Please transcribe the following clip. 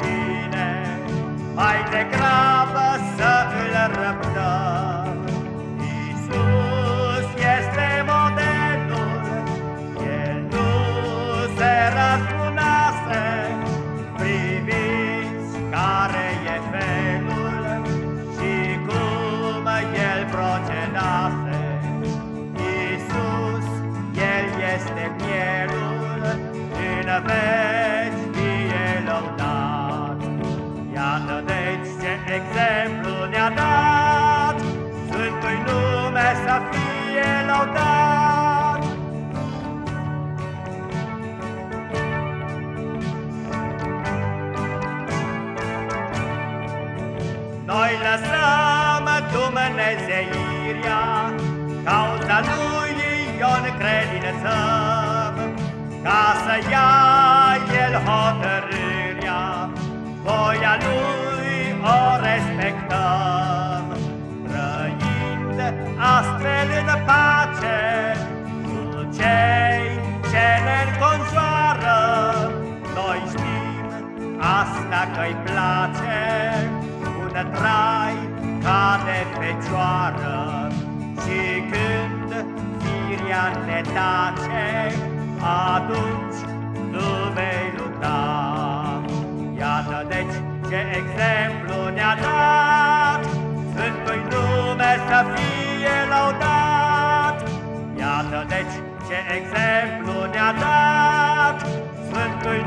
vine, mai degrabă să îl răbdăm. Iisus este modelul, El nu se răzbunase, priviți care e felul și cum El procedase. Iisus, El este mielul în veci. nădejde deci, ce exemplu ne-a dat, Sfântul nume să fie laudat. Noi lăsăm dumnezeirea, cauza lui Ion credință, ca să ia el hotărâre voia lui o respectăm, trăind astfel în pace cu cei ce ne înconjoară. Noi știm asta că-i place, un trai ca de fecioară Și când firia ne tace, Iată deci ce exemplu ne-a dat, Sfântul nume să fie laudat. Iată deci ce exemplu ne-a dat, Sfântul